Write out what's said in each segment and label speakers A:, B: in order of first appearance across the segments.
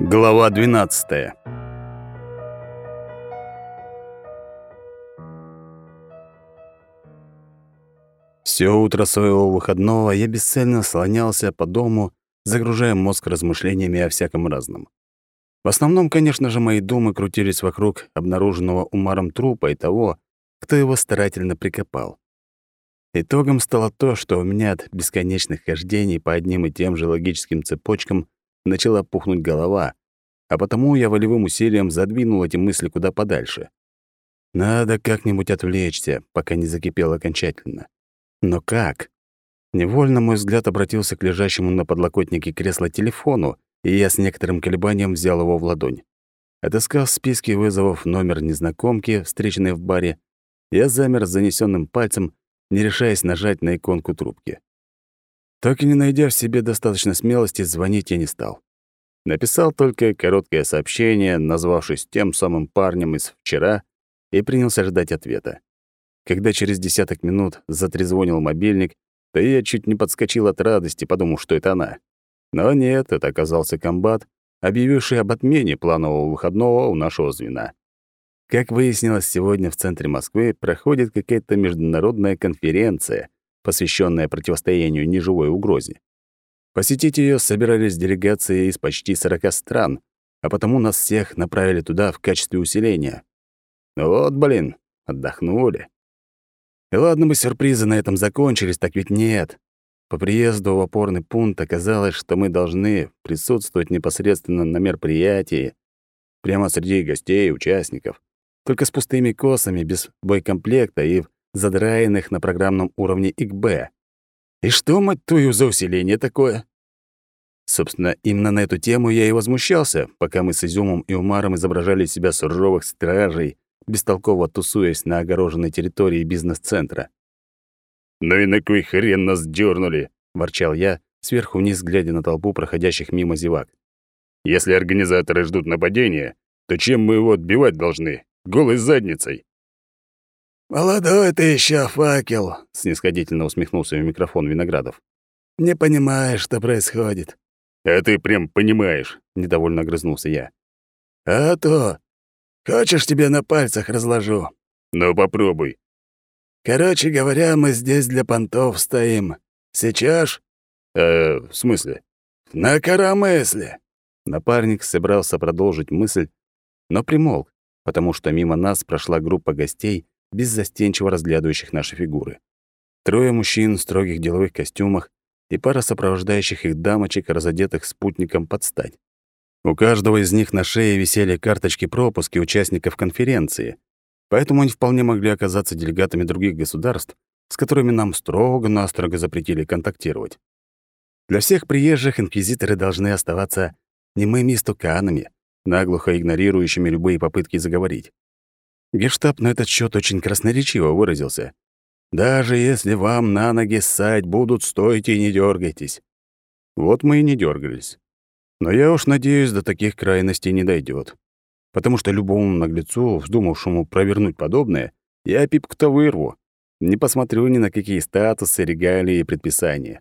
A: Глава 12. Все утро своего выходного я бесцельно слонялся по дому, загружая мозг размышлениями о всяком разном. В основном, конечно же, мои думы крутились вокруг обнаруженного Умаром трупа и того, кто его старательно прикопал. Итогом стало то, что у меня от бесконечных хождений по одним и тем же логическим цепочкам начала пухнуть голова, а потому я волевым усилием задвинул эти мысли куда подальше. Надо как-нибудь отвлечься, пока не закипел окончательно. Но как? Невольно мой взгляд обратился к лежащему на подлокотнике кресла телефону, и я с некоторым колебанием взял его в ладонь. Отыскав в списке вызовов номер незнакомки, встреченной в баре, я замер с занесенным пальцем, не решаясь нажать на иконку трубки. Так и не найдя в себе достаточно смелости, звонить я не стал. Написал только короткое сообщение, назвавшись тем самым парнем из вчера, и принялся ждать ответа. Когда через десяток минут затрезвонил мобильник, то я чуть не подскочил от радости, подумав, что это она. Но нет, это оказался комбат, объявивший об отмене планового выходного у нашего звена. Как выяснилось, сегодня в центре Москвы проходит какая-то международная конференция, посвященная противостоянию неживой угрозе. Посетить ее собирались делегации из почти 40 стран, а потому нас всех направили туда в качестве усиления. Вот, блин, отдохнули. И ладно бы сюрпризы на этом закончились, так ведь нет. По приезду в опорный пункт оказалось, что мы должны присутствовать непосредственно на мероприятии, прямо среди гостей и участников, только с пустыми косами, без боекомплекта и в задраенных на программном уровне ИКБ. И что, мать твою, за усиление такое? Собственно, именно на эту тему я и возмущался, пока мы с Изюмом и Умаром изображали себя суровых стражей, бестолково тусуясь на огороженной территории бизнес-центра. «Ну и на кой хрен нас дернули? ворчал я, сверху вниз глядя на толпу проходящих мимо зевак. «Если организаторы ждут нападения, то чем мы его отбивать должны? Голой задницей!»
B: «Молодой ты еще факел», — снисходительно усмехнулся в микрофон Виноградов. «Не понимаешь, что происходит».
A: «А ты прям понимаешь», — недовольно огрызнулся я.
B: «А то. Хочешь, тебе на пальцах разложу?»
A: «Ну, попробуй».
B: «Короче говоря, мы здесь для понтов стоим. Сейчас?»
A: «Э, в смысле?»
B: «На коромысле».
A: Напарник собрался продолжить мысль, но примолк, потому что мимо нас прошла группа гостей, беззастенчиво разглядывающих наши фигуры. Трое мужчин в строгих деловых костюмах и пара сопровождающих их дамочек, разодетых спутником под стать. У каждого из них на шее висели карточки пропуски участников конференции, поэтому они вполне могли оказаться делегатами других государств, с которыми нам строго-настрого запретили контактировать. Для всех приезжих инквизиторы должны оставаться немыми истуканами, наглухо игнорирующими любые попытки заговорить. Гештаб на этот счет очень красноречиво выразился. «Даже если вам на ноги ссать будут, стойте и не дергайтесь». Вот мы и не дергались. Но я уж надеюсь, до таких крайностей не дойдет, Потому что любому наглецу, вздумавшему провернуть подобное, я пипку-то вырву. Не посмотрю ни на какие статусы, регалии и предписания.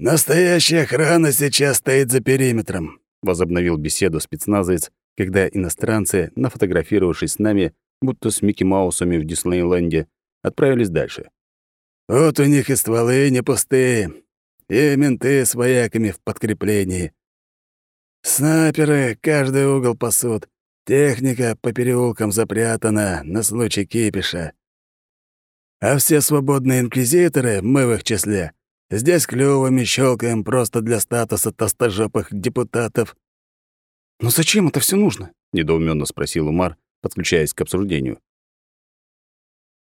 B: «Настоящая охрана сейчас стоит за периметром», —
A: возобновил беседу спецназовец, когда иностранцы, нафотографировавшись с нами, будто с Микки Маусами в Диснейленде, отправились дальше.
B: «Вот у них и стволы не пустые, и менты с вояками в подкреплении. Снайперы каждый угол пасут, техника по переулкам запрятана на случай кипиша. А все свободные инквизиторы, мы в их числе, здесь клювами щелкаем просто для статуса толстожопых депутатов.
A: «Но зачем это все нужно?» — недоуменно спросил Умар, подключаясь к обсуждению.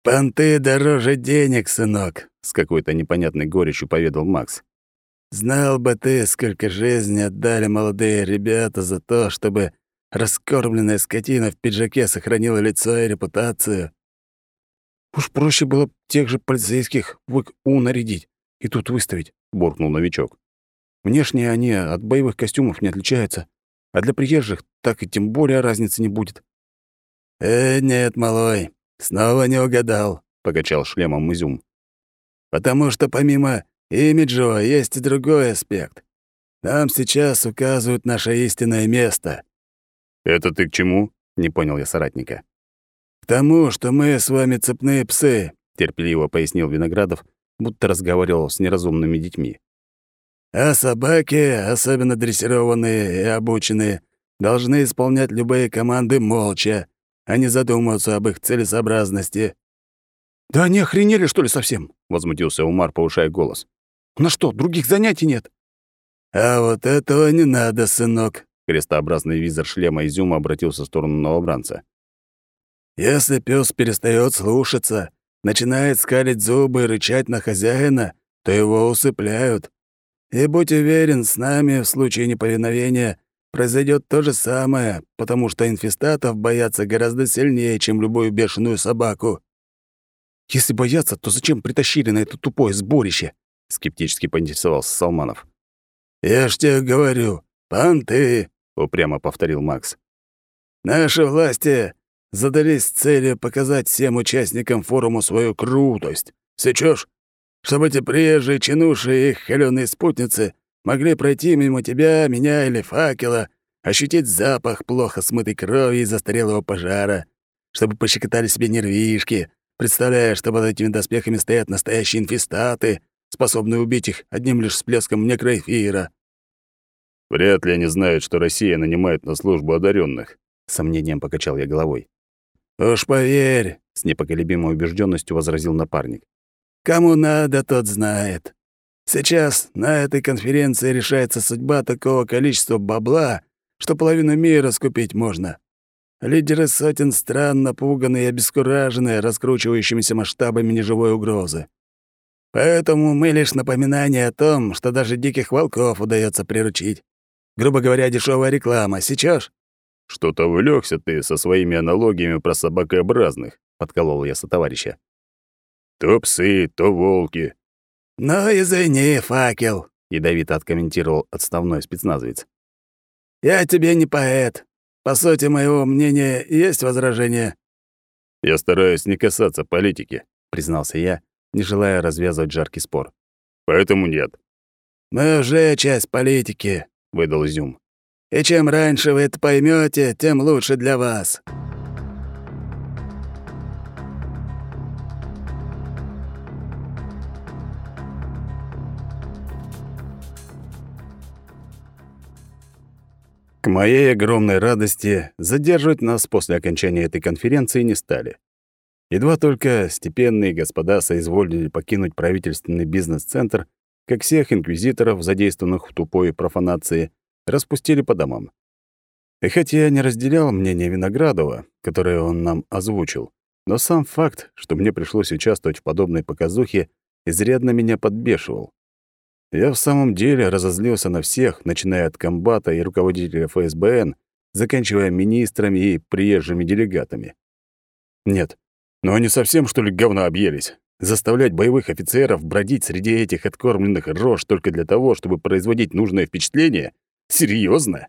B: «Понты дороже денег, сынок», — с какой-то непонятной горечью поведал Макс. «Знал бы ты, сколько жизни отдали молодые ребята за то, чтобы раскормленная скотина в пиджаке сохранила лицо и репутацию».
A: «Уж проще было тех же полицейских в ИКУ нарядить и тут выставить», — буркнул новичок. «Внешне они от боевых костюмов не отличаются, а для приезжих так и тем более разницы не будет.
B: «Э, нет, малой, снова не угадал», — покачал шлемом Изюм. «Потому что помимо имиджа есть и другой аспект. Нам сейчас указывают наше истинное место».
A: «Это ты к чему?» — не понял я соратника.
B: «К тому, что мы с вами цепные псы», —
A: терпеливо пояснил Виноградов, будто разговаривал с неразумными детьми.
B: «А собаки, особенно дрессированные и обученные, должны исполнять любые команды молча, а не задумываться об их целесообразности».
A: «Да они охренели, что ли, совсем?» — возмутился Умар, повышая голос. «У нас что, других занятий нет?»
B: «А вот этого не надо, сынок», —
A: крестообразный визор шлема изюма обратился в сторону новобранца.
B: «Если пес перестает слушаться, начинает скалить зубы и рычать на хозяина, то его усыпляют. И будь уверен, с нами в случае неповиновения произойдет то же самое, потому что инфестатов боятся гораздо сильнее, чем любую бешеную собаку».
A: «Если боятся, то зачем притащили на это тупое сборище?» — скептически поинтересовался Салманов.
B: «Я ж тебе говорю, понты», — упрямо повторил Макс. «Наши власти задались целью показать всем участникам форума свою крутость. Сечешь? Чтобы эти приезжие чинуши и их холёные спутницы могли пройти мимо тебя, меня или факела, ощутить запах плохо смытой крови и застарелого пожара, чтобы пощекотали себе нервишки, представляя, что под этими доспехами стоят настоящие инфестаты, способные убить их одним лишь всплеском некроэфира.
A: Вряд ли они знают, что Россия нанимает на службу одаренных. сомнением покачал я головой.
B: «Уж поверь», —
A: с непоколебимой убежденностью возразил напарник.
B: «Кому надо, тот знает. Сейчас на этой конференции решается судьба такого количества бабла, что половину мира скупить можно. Лидеры сотен стран напуганы и обескуражены раскручивающимися масштабами неживой угрозы. Поэтому мы лишь напоминание о том, что даже диких волков удается приручить. Грубо говоря, дешевая реклама. Сечешь?
A: «Что-то увлекся ты со своими аналогиями про собакообразных», — подколол я сотоварища. «То псы, то волки».
B: «Ну, извини, факел», —
A: ядовито откомментировал отставной спецназовец.
B: «Я тебе не поэт. По сути моего мнения есть возражения?»
A: «Я стараюсь не касаться политики», — признался я, не желая развязывать жаркий спор. «Поэтому нет».
B: «Мы уже часть политики», — выдал Изюм. И чем раньше вы это поймете, тем лучше для вас.
A: К моей огромной радости задерживать нас после окончания этой конференции не стали. Едва только степенные господа соизволили покинуть правительственный бизнес-центр, как всех инквизиторов, задействованных в тупой профанации, распустили по домам. И хотя я не разделял мнение Виноградова, которое он нам озвучил, но сам факт, что мне пришлось участвовать в подобной показухе, изрядно меня подбешивал. Я в самом деле разозлился на всех, начиная от комбата и руководителя ФСБН, заканчивая министрами и приезжими делегатами. Нет, но они совсем, что ли, говна объелись? Заставлять боевых офицеров бродить среди этих откормленных рож только для того, чтобы производить нужное впечатление? Серьезно?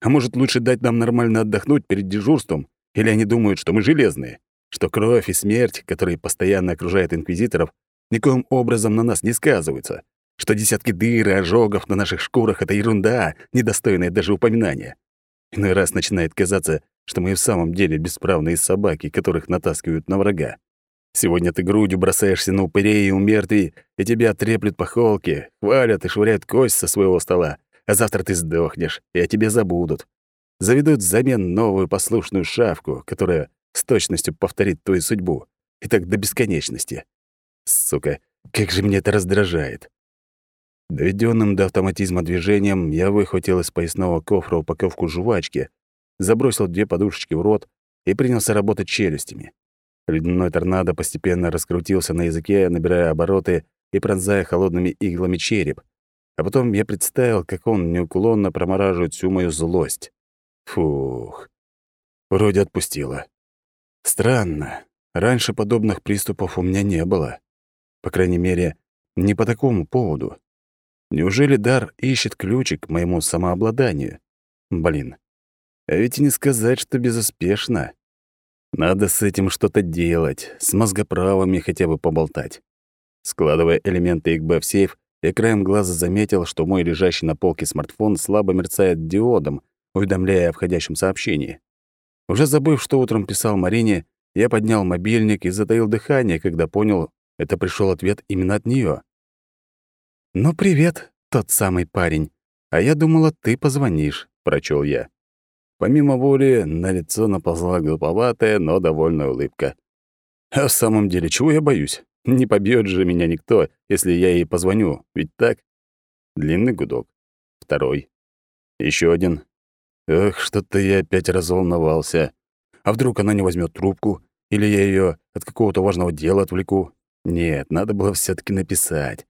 A: А может, лучше дать нам нормально отдохнуть перед дежурством? Или они думают, что мы железные? Что кровь и смерть, которые постоянно окружают инквизиторов, никоим образом на нас не сказываются? Что десятки дыр и ожогов на наших шкурах — это ерунда, недостойная даже упоминания? Иной раз начинает казаться, что мы в самом деле бесправные собаки, которых натаскивают на врага. Сегодня ты грудью бросаешься на упырей и умертвий, и тебя треплют по холке, хвалят и швыряют кость со своего стола, а завтра ты сдохнешь, и о тебе забудут. Заведут взамен новую послушную шавку, которая с точностью повторит твою судьбу. И так до бесконечности. Сука, как же меня это раздражает. Доведенным до автоматизма движением я выхватил из поясного кофра упаковку жвачки, забросил две подушечки в рот и принялся работать челюстями. Ледяной торнадо постепенно раскрутился на языке, набирая обороты и пронзая холодными иглами череп, а потом я представил, как он неуклонно промораживает всю мою злость. Фух. Вроде отпустила. Странно. Раньше подобных приступов у меня не было. По крайней мере, не по такому поводу. Неужели дар ищет ключик к моему самообладанию? Блин. А ведь и не сказать, что безуспешно. Надо с этим что-то делать, с мозгоправами хотя бы поболтать. Складывая элементы ИКБ в сейф, Я краем глаза заметил, что мой лежащий на полке смартфон слабо мерцает диодом, уведомляя о входящем сообщении. Уже забыв, что утром писал Марине, я поднял мобильник и затаил дыхание, когда понял, это пришел ответ именно от нее. «Ну, привет, тот самый парень. А я думала, ты позвонишь», — прочел я. Помимо воли, на лицо наползла глуповатая, но довольная улыбка. А в самом деле, чего я боюсь? Не побьет же меня никто, если я ей позвоню, ведь так? Длинный гудок. Второй. Еще один. Эх, что-то я опять разволновался. А вдруг она не возьмет трубку? Или я ее от какого-то важного дела отвлеку? Нет, надо было все таки написать.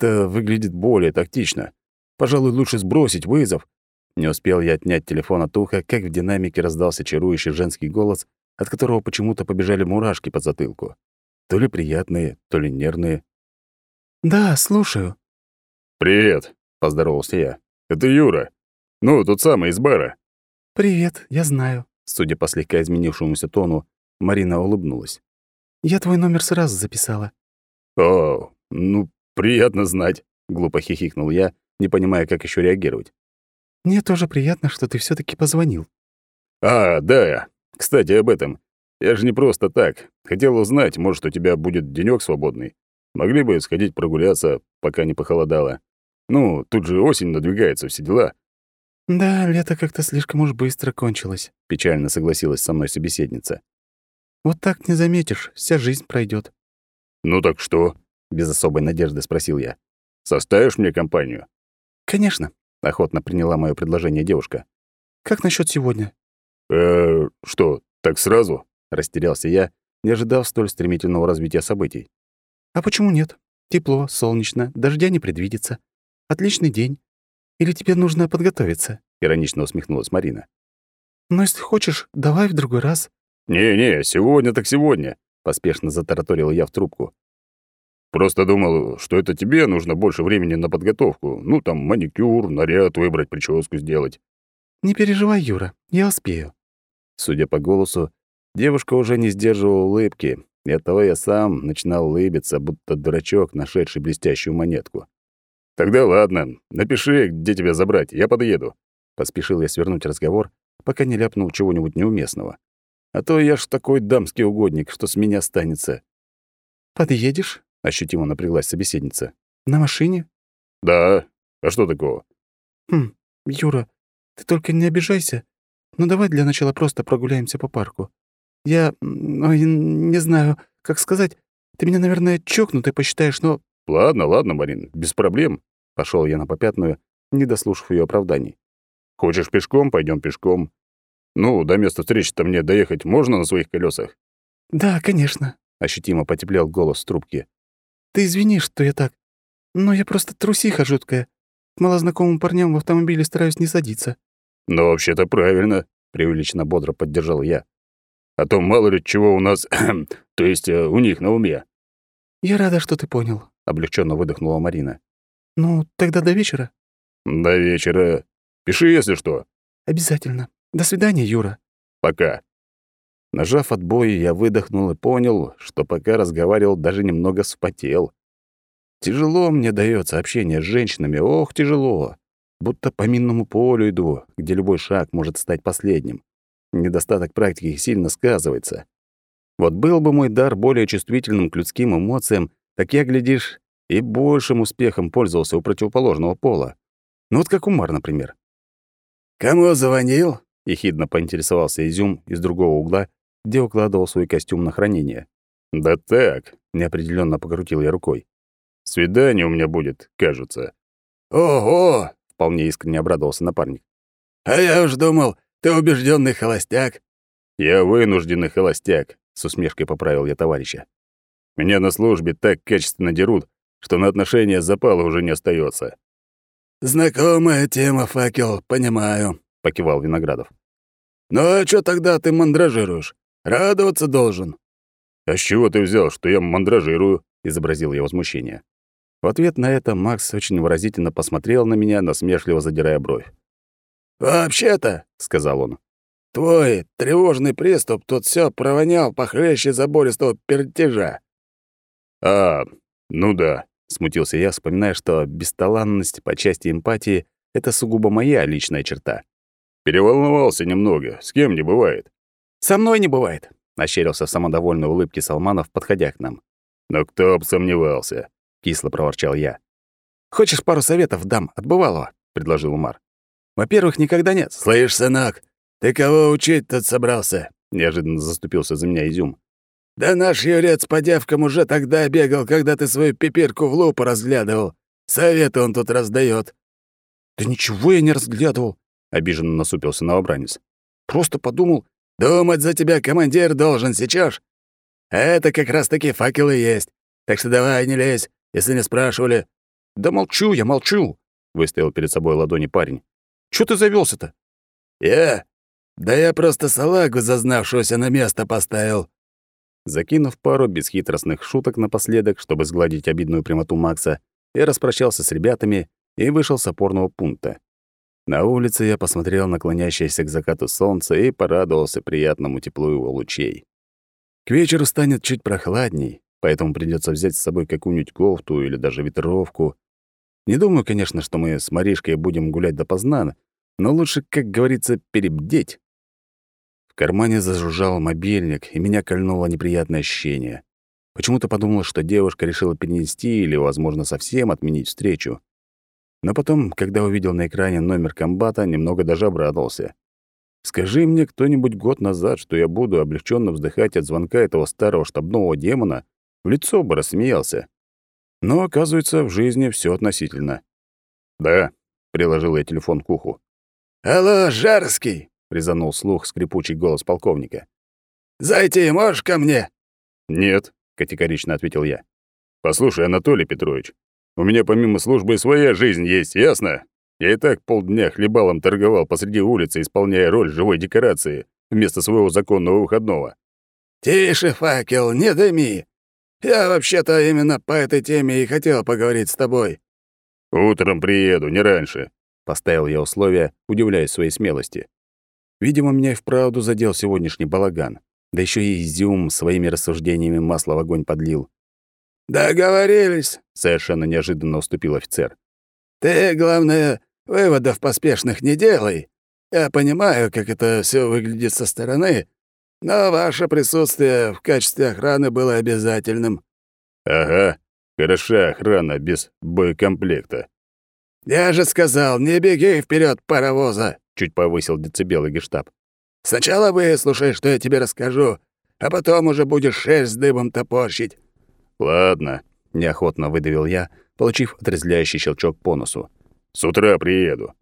A: Это выглядит более тактично. Пожалуй, лучше сбросить вызов. Не успел я отнять телефон от уха, как в динамике раздался чарующий женский голос, от которого почему-то побежали мурашки по затылку. То ли приятные, то ли нервные.
B: «Да, слушаю».
A: «Привет», — поздоровался я. «Это Юра. Ну, тот самый из бара».
B: «Привет, я знаю».
A: Судя по слегка изменившемуся тону, Марина улыбнулась.
B: «Я твой номер сразу записала».
A: «О, ну, приятно знать», — глупо хихикнул я, не понимая, как еще реагировать.
B: «Мне тоже приятно, что ты все таки позвонил».
A: «А, да. Кстати, об этом. Я же не просто так. Хотел узнать, может, у тебя будет денёк свободный. Могли бы сходить прогуляться, пока не похолодало. Ну, тут же осень надвигается, все дела».
B: «Да, лето как-то слишком уж быстро кончилось», — печально согласилась со мной собеседница. «Вот так не заметишь, вся жизнь пройдет.
A: «Ну так что?» — без особой надежды спросил я. «Составишь мне компанию?»
B: «Конечно», — охотно приняла мое предложение девушка. «Как насчет сегодня?»
A: «Э, что, так сразу?» — растерялся я, не ожидав столь стремительного развития событий.
B: «А почему нет? Тепло, солнечно, дождя не предвидится. Отличный день. Или тебе нужно подготовиться?» — иронично усмехнулась Марина. «Ну, если хочешь, давай в другой раз».
A: «Не-не, сегодня так сегодня», — поспешно затараторил я в трубку. «Просто думал, что это тебе нужно больше времени на подготовку. Ну, там, маникюр, наряд выбрать, прическу сделать».
B: «Не переживай, Юра, я успею».
A: Судя по голосу, девушка уже не сдерживала улыбки, и оттого я сам начинал улыбиться, будто дурачок, нашедший блестящую монетку. «Тогда ладно, напиши, где тебя забрать, я подъеду». Поспешил я свернуть разговор, пока не ляпнул чего-нибудь неуместного. А то я ж такой дамский угодник, что с меня останется.
B: «Подъедешь?»
A: — ощутимо напряглась собеседница.
B: «На машине?»
A: «Да. А что такого?»
B: «Хм, Юра, ты только не обижайся. Ну давай для начала просто прогуляемся по парку. Я... Ой, не знаю, как сказать. Ты меня, наверное, чокнутый посчитаешь, но...»
A: «Ладно, ладно, Марин, без проблем». Пошел я на попятную, не дослушав ее оправданий. «Хочешь пешком? пойдем пешком. Ну, до места встречи-то мне доехать можно на своих колесах?
B: «Да, конечно», — ощутимо потеплел голос трубки. «Ты извини, что я так. Но я просто трусиха жуткая. К малознакомым парням в автомобиле стараюсь не садиться».
A: «Но вообще-то правильно», — преувеличенно бодро поддержал я. «А то мало ли чего у нас, то есть э, у них на уме».
B: «Я рада, что ты понял», — облегченно выдохнула Марина. «Ну, тогда до вечера».
A: «До вечера. Пиши, если что».
B: «Обязательно. До свидания, Юра».
A: «Пока». Нажав отбой, я выдохнул и понял, что пока разговаривал, даже немного вспотел. Тяжело мне дается общение с женщинами, ох, тяжело. Будто по минному полю иду, где любой шаг может стать последним. Недостаток практики сильно сказывается. Вот был бы мой дар более чувствительным к людским эмоциям, так я, глядишь, и большим успехом пользовался у противоположного пола. Ну вот как Умар, например.
B: «Кому звонил?»
A: — ехидно поинтересовался Изюм из другого угла, где укладывал свой костюм на хранение. «Да так», — неопределенно покрутил я рукой. «Свидание у меня будет, кажется».
B: «Ого!»
A: — вполне искренне обрадовался напарник.
B: «А я уж думал, ты убежденный холостяк».
A: «Я вынужденный холостяк», — с усмешкой поправил я товарища. «Меня на службе так качественно дерут, что на отношения запала уже не остается.
B: «Знакомая тема, факел, понимаю», — покивал Виноградов. «Ну а чё тогда ты мандражируешь? Радоваться должен».
A: «А с чего ты взял, что я мандражирую?» — изобразил я возмущение. В ответ на это Макс очень выразительно посмотрел на меня, насмешливо задирая бровь.
B: «Вообще-то», — сказал он, — «твой тревожный приступ тут всё провонял похлеще забористого пертежа».
A: «А, ну да», — смутился я, вспоминая, что бесталанность по части эмпатии — это сугубо моя личная черта.
C: «Переволновался немного. С кем не бывает».
A: «Со мной не бывает», — ощерился в самодовольной улыбке Салманов, подходя к нам.
C: «Но кто б сомневался», — кисло проворчал я.
A: «Хочешь пару советов дам от бывалого?» — предложил Умар. «Во-первых, никогда нет».
B: «Слышь, сынок, ты кого учить тут собрался?»
A: — неожиданно заступился за меня Изюм.
B: «Да наш юрец по девкам уже тогда бегал, когда ты свою пипирку в лупу разглядывал. Советы он тут раздает.
A: «Да ничего я не разглядывал», — обиженно насупился новобранец. «Просто подумал...»
B: «Думать за тебя командир должен, сечёшь? Это как раз-таки факелы есть. Так что давай не лезь, если не спрашивали».
A: «Да молчу я, молчу», — выставил перед собой ладони парень. «Чё ты завелся то
B: «Я? Да я просто салагу, зазнавшуюся на место поставил».
A: Закинув пару бесхитростных шуток напоследок, чтобы сгладить обидную прямоту Макса, я распрощался с ребятами и вышел с опорного пункта. На улице я посмотрел на клонящееся к закату солнце и порадовался приятному теплу его лучей. К вечеру станет чуть прохладней, поэтому придется взять с собой какую-нибудь кофту или даже ветровку. Не думаю, конечно, что мы с Маришкой будем гулять допоздна, но лучше, как говорится, перебдеть. В кармане зажужжал мобильник, и меня кольнуло неприятное ощущение. Почему-то подумал, что девушка решила перенести или, возможно, совсем отменить встречу. Но потом, когда увидел на экране номер комбата, немного даже обрадовался. Скажи мне кто-нибудь год назад, что я буду облегченно вздыхать от звонка этого старого штабного демона, в лицо бы рассмеялся. Но, оказывается, в жизни все относительно. «Да», — приложил я телефон к уху.
B: «Алло, Жарский!»
A: — резанул слух скрипучий голос полковника.
B: «Зайти можешь ко мне?»
C: «Нет», — категорично ответил я. «Послушай, Анатолий Петрович, у меня помимо службы своя жизнь есть, ясно? Я и так полдня хлебалом торговал посреди улицы, исполняя роль живой декорации вместо своего законного выходного».
B: «Тише, факел, не дыми. Я вообще-то именно по этой теме и хотел поговорить с тобой».
C: «Утром приеду, не раньше»,
A: Поставил я условия, удивляясь своей смелости. Видимо, меня и вправду задел сегодняшний балаган. Да еще и Изюм своими рассуждениями масло в огонь подлил.
B: «Договорились», —
A: совершенно неожиданно уступил офицер.
B: «Ты, главное, выводов поспешных не делай. Я понимаю, как это все выглядит со стороны, но ваше присутствие в качестве охраны было обязательным».
C: «Ага, хороша охрана без боекомплекта»,
B: «Я же сказал, не беги вперед, паровоза!» — чуть повысил децибелы гештаб. «Сначала выслушай, что я тебе расскажу, а потом уже будешь шерсть дыбом топорщить».
C: «Ладно», —
A: неохотно выдавил я, получив отрезвляющий щелчок по носу.
C: «С утра приеду».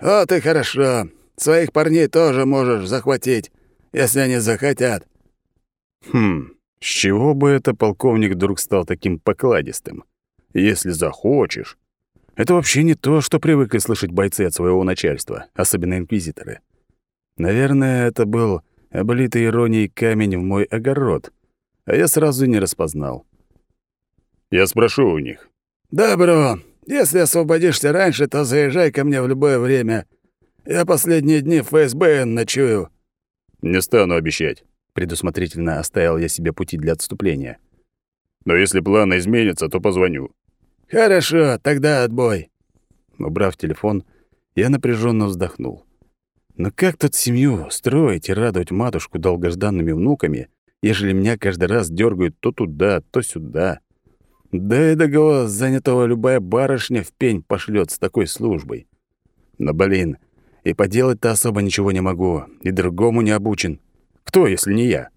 B: «Вот и хорошо. Своих парней тоже можешь захватить, если они захотят».
A: «Хм, с чего бы это полковник вдруг стал таким покладистым? Если захочешь...» Это вообще не то, что привыкли слышать бойцы от своего начальства, особенно инквизиторы. Наверное, это был облитый иронией камень в мой огород, а я сразу не распознал.
C: «Я спрошу у них».
B: «Добро. Если освободишься раньше, то заезжай ко мне в любое время. Я последние дни в ФСБ ночую».
C: «Не стану обещать».
A: Предусмотрительно оставил я себе пути для отступления.
C: «Но если планы изменятся, то позвоню».
B: «Хорошо, тогда отбой».
A: Убрав телефон, я напряженно вздохнул. Но как тут семью строить и радовать матушку долгожданными внуками, ежели меня каждый раз дергают то туда, то сюда? Да и до занятого любая барышня в пень пошлет с такой службой. Но, блин, и поделать-то особо ничего не могу, и другому не обучен. Кто, если не я?